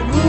I'll